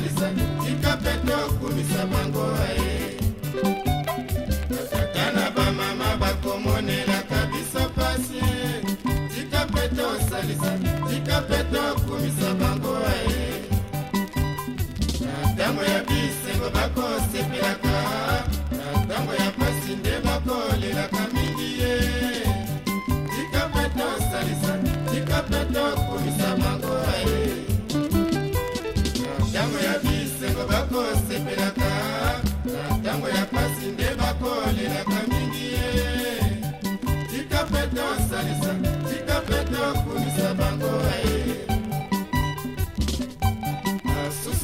kosalisa tika pete okumisa bango aye eh. batata na bamama bakomonelaka biso pasi tika eh. pete osalisa tika pete okumisa bango aye na ntango ya bisengo bakosepelaka na ntango ya pasi nde bakolelaka mingi ye eh. tika pete osalisa tika pete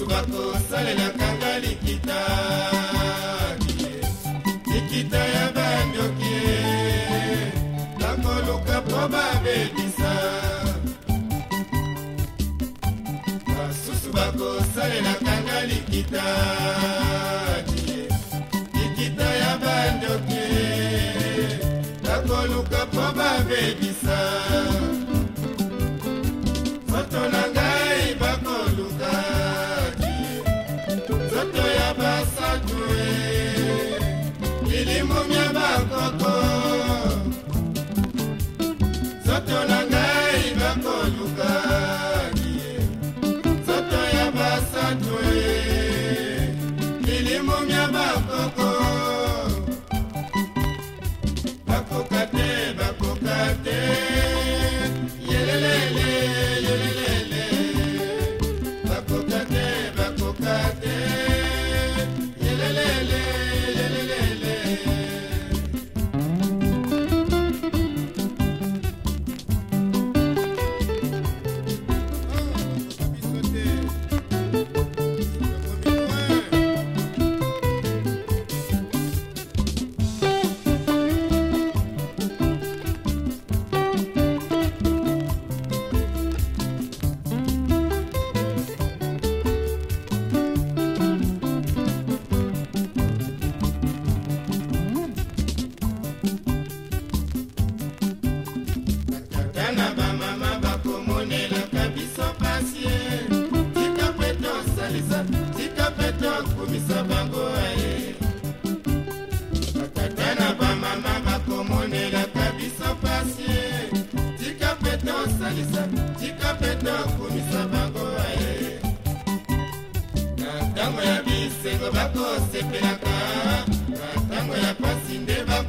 bakosalelaka nga likita likita ya banyoki nakoluka mpo babebisa basusu bakosalelaka nga likita likita ya banyoki nakoluka mpo babebisa Kilimo miaba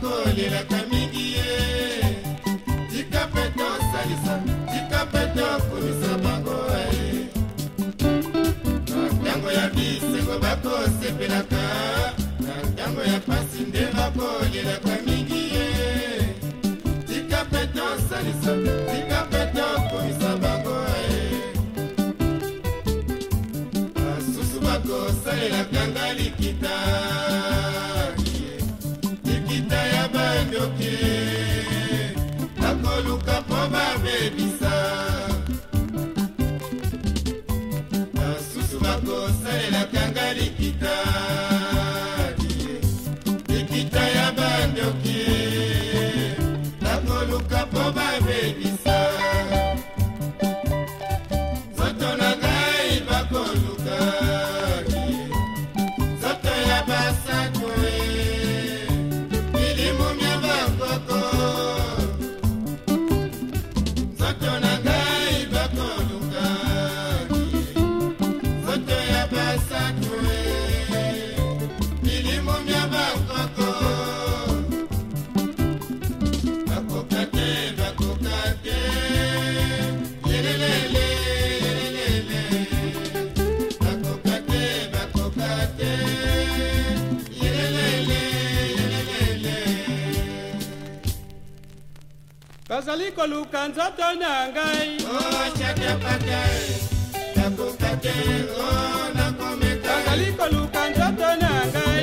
nakolelaka mingi ye tika mpe tosalisa tika mpe tokomisa bango ye na ntango ya bisengo bakosepelaka na ntango ya pasi nde bakolelaka mingi ye tika mpe tosalisa tika mpe tokomisa bango ye basusu bakosalelaka nga likita ¡Gracias! bazali koluka nzoto na ngai oh, bazali koluka nzoto na ngai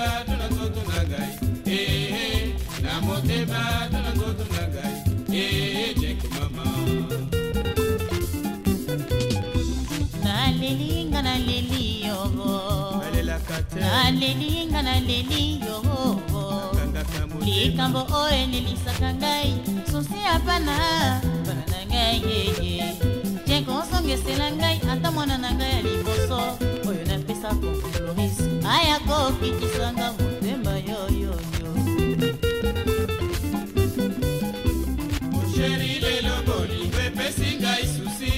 motema tuna nzoto na ngai ee eh, eh, na motema tuna nzoto na ngai ee eh, jeki mama nalelinga naleli yogo nalelinga naleli yogo likambo oyo enelisaka ngai susi apana bana na ngai yeye jeko osongesela ngai ata mwana na ngai ya liboso oyo napesa ko florise ayakokikisanga motema yoyoyo osheri lelo bolingo epesi ngai susi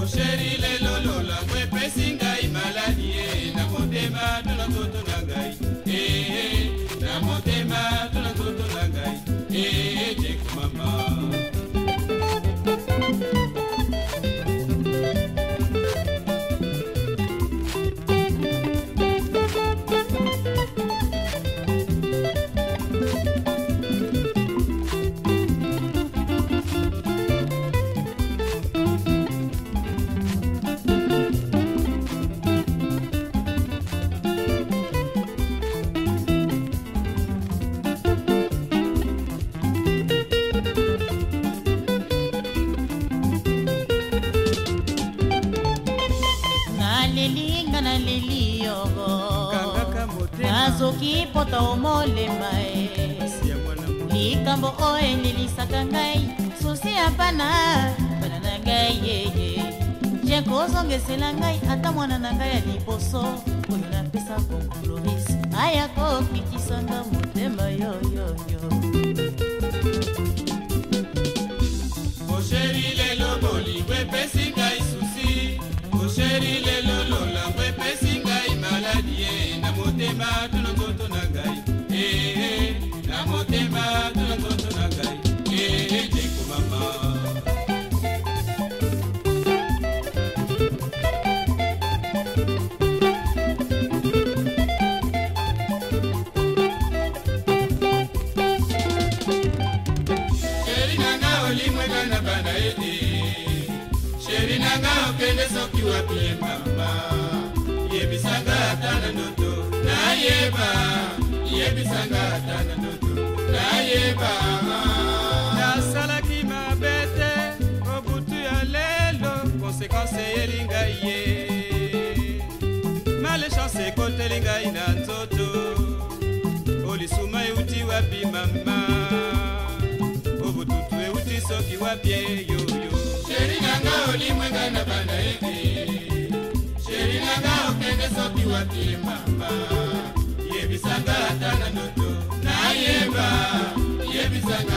osheri lelo lolango epesi ngai maladi ye na motema tonototo nazoki mpota omolema e likambo oyo enelisaka ngai susi ya bana bana na ngai yeye je kozongesela ngai ata mwana na ngai ya liboso oyo napesa konkloris aya kokikisanga motema yoyoyo osheri lelo bolingo epesi ngai susi osheri wapi ngamba yebisanga atana ndoto nayeba yebisanga atana ndoto nayeba nasalaki mabe te obutu ya lelo konsekanse yelinga ye malechance ekoteli ngai na nzoto olisuma euti wapi mama obututu euti soki wapi eyo olimwenga na bana ete sheri nanga okende soki wapi mbamba yebisanga ata na noto nayemba yebisanga